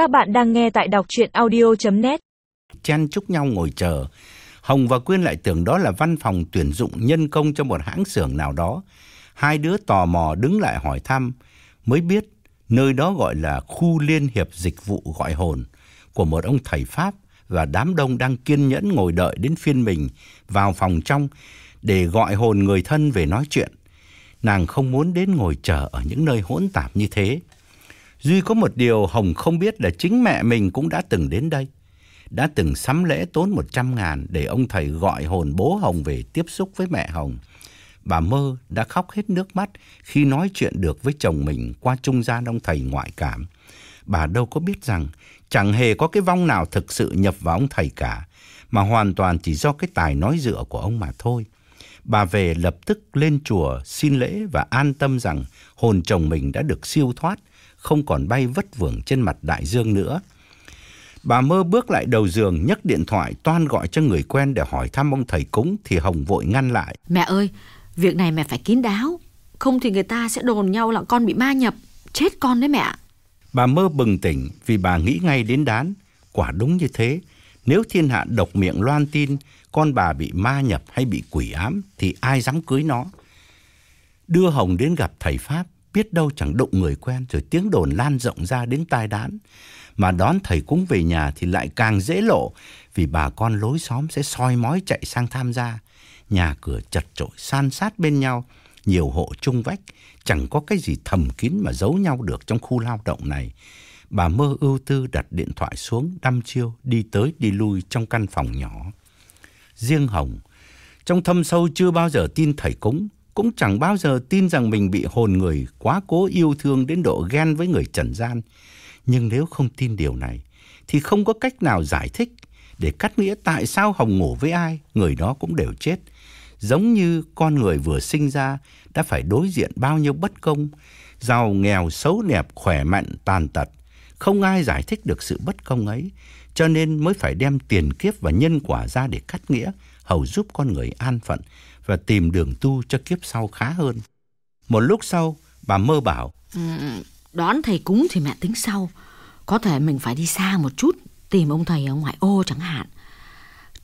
Các bạn đang nghe tại đọc chuyện audio.net Chen chúc nhau ngồi chờ. Hồng và Quyên lại tưởng đó là văn phòng tuyển dụng nhân công cho một hãng xưởng nào đó. Hai đứa tò mò đứng lại hỏi thăm, mới biết nơi đó gọi là khu liên hiệp dịch vụ gọi hồn của một ông thầy Pháp và đám đông đang kiên nhẫn ngồi đợi đến phiên mình vào phòng trong để gọi hồn người thân về nói chuyện. Nàng không muốn đến ngồi chờ ở những nơi hỗn tạp như thế. Duy có một điều Hồng không biết là chính mẹ mình cũng đã từng đến đây. Đã từng sắm lễ tốn 100 ngàn để ông thầy gọi hồn bố Hồng về tiếp xúc với mẹ Hồng. Bà mơ đã khóc hết nước mắt khi nói chuyện được với chồng mình qua trung gian ông thầy ngoại cảm. Bà đâu có biết rằng chẳng hề có cái vong nào thực sự nhập vào ông thầy cả, mà hoàn toàn chỉ do cái tài nói dựa của ông mà thôi. Bà về lập tức lên chùa xin lễ và an tâm rằng hồn chồng mình đã được siêu thoát, không còn bay vất vưởng trên mặt đại dương nữa. Bà mơ bước lại đầu giường nhấc điện thoại toan gọi cho người quen để hỏi thăm ông thầy cúng thì Hồng vội ngăn lại. Mẹ ơi, việc này mẹ phải kín đáo. Không thì người ta sẽ đồn nhau là con bị ma nhập. Chết con đấy mẹ. Bà mơ bừng tỉnh vì bà nghĩ ngay đến đán. Quả đúng như thế. Nếu thiên hạ độc miệng loan tin con bà bị ma nhập hay bị quỷ ám thì ai dám cưới nó. Đưa Hồng đến gặp thầy Pháp, biết đâu chẳng đụng người quen rồi tiếng đồn lan rộng ra đến tai đán. Mà đón thầy cúng về nhà thì lại càng dễ lộ vì bà con lối xóm sẽ soi mói chạy sang tham gia. Nhà cửa chật trội san sát bên nhau, nhiều hộ chung vách, chẳng có cái gì thầm kín mà giấu nhau được trong khu lao động này. Bà mơ ưu tư đặt điện thoại xuống, đăm chiêu, đi tới đi lui trong căn phòng nhỏ. Riêng Hồng, trong thâm sâu chưa bao giờ tin thầy cúng, cũng chẳng bao giờ tin rằng mình bị hồn người quá cố yêu thương đến độ ghen với người trần gian. Nhưng nếu không tin điều này, thì không có cách nào giải thích để cắt nghĩa tại sao Hồng ngủ với ai, người đó cũng đều chết. Giống như con người vừa sinh ra đã phải đối diện bao nhiêu bất công, giàu nghèo xấu đẹp khỏe mạnh tàn tật. Không ai giải thích được sự bất công ấy, cho nên mới phải đem tiền kiếp và nhân quả ra để cắt nghĩa, hầu giúp con người an phận và tìm đường tu cho kiếp sau khá hơn. Một lúc sau, bà mơ bảo, Ừ, đón thầy cúng thì mẹ tính sau. Có thể mình phải đi xa một chút, tìm ông thầy ở ngoại ô chẳng hạn.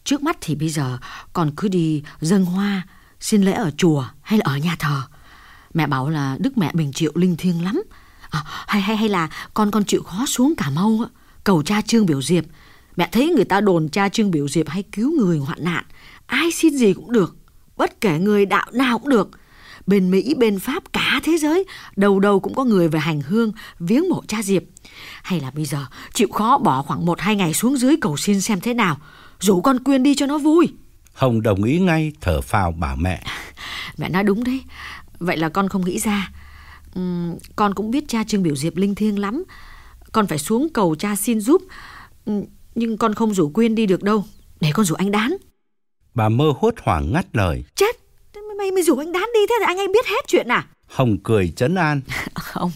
Trước mắt thì bây giờ còn cứ đi dâng hoa, xin lễ ở chùa hay là ở nhà thờ. Mẹ bảo là đức mẹ bình triệu linh thiêng lắm. À, hay hay hay là con con chịu khó xuống Cà Mau á, cầu cha Trương Biểu Diệp. Mẹ thấy người ta đồn cha Trương Biểu Diệp hay cứu người hoạn nạn, ai xin gì cũng được, bất kể người đạo nào cũng được. Bên Mỹ, bên Pháp, cả thế giới, đầu đầu cũng có người về hành hương, viếng mộ cha Diệp. Hay là bây giờ chịu khó bỏ khoảng một hai ngày xuống dưới cầu xin xem thế nào, rủ con Quyên đi cho nó vui. Hồng đồng ý ngay thở phào bảo mẹ. Mẹ nói đúng đấy, vậy là con không nghĩ ra. Con cũng biết cha Trương Biểu Diệp linh thiêng lắm, con phải xuống cầu cha xin giúp, nhưng con không rủ Quyên đi được đâu, để con rủ anh Đán. Bà mơ hốt hoảng ngắt lời. Chết, mày mày rủ anh Đán đi thế thì anh ấy biết hết chuyện à? Hồng cười trấn an. Không,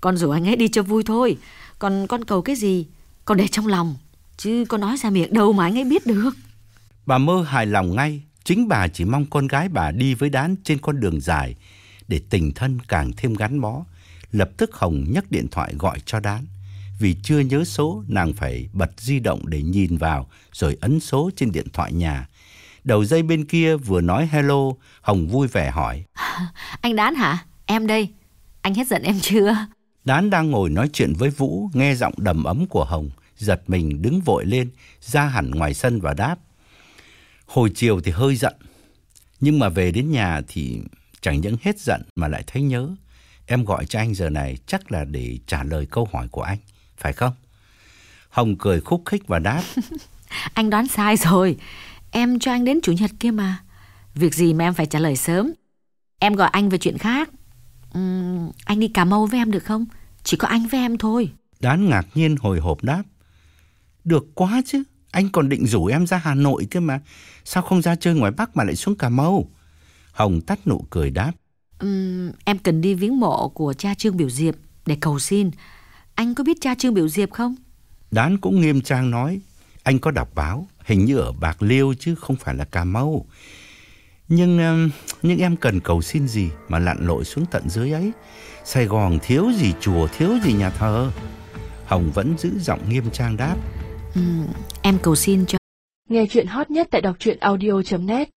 con rủ anh ấy đi cho vui thôi. Còn con cầu cái gì, con để trong lòng. Chứ con nói ra miệng đâu mà anh ấy biết được. Bà mơ hài lòng ngay, chính bà chỉ mong con gái bà đi với đán trên con đường dài để tình thân càng thêm gắn bó. Lập tức Hồng nhấc điện thoại gọi cho đán. Vì chưa nhớ số, nàng phải bật di động để nhìn vào rồi ấn số trên điện thoại nhà. Đầu dây bên kia vừa nói hello, Hồng vui vẻ hỏi. Anh Đán hả? Em đây. Anh hết giận em chưa? Đán đang ngồi nói chuyện với Vũ, nghe giọng đầm ấm của Hồng, giật mình đứng vội lên, ra hẳn ngoài sân và đáp. Hồi chiều thì hơi giận, nhưng mà về đến nhà thì chẳng những hết giận mà lại thấy nhớ. Em gọi cho anh giờ này chắc là để trả lời câu hỏi của anh, phải không? Hồng cười khúc khích và đáp. Anh đoán sai rồi. Em cho anh đến chủ nhật kia mà. Việc gì mà em phải trả lời sớm. Em gọi anh về chuyện khác. Ừm, anh đi Cà Mau với em được không? Chỉ có anh với em thôi. Đán ngạc nhiên hồi hộp đáp. Được quá chứ, anh còn định rủ em ra Hà Nội cơ mà. Sao không ra chơi ngoài Bắc mà lại xuống Cà Mau? Hồng tắt nụ cười đáp. Ừm, em cần đi viếng mộ của cha Trương Biểu Diệp để cầu xin. Anh có biết cha Trương Biểu Diệp không? Đán cũng nghiêm trang nói. Anh có đọc báo, hình như ở Bạc Liêu chứ không phải là Cà Mau. Nhưng um, nhưng em cần cầu xin gì mà lặn lội xuống tận dưới ấy? Sài Gòn thiếu gì chùa, thiếu gì nhà thờ. Hồng vẫn giữ giọng nghiêm trang đáp. Ừ, em cầu xin cho Nghe chuyện hot nhất tại đọc truyện audio.net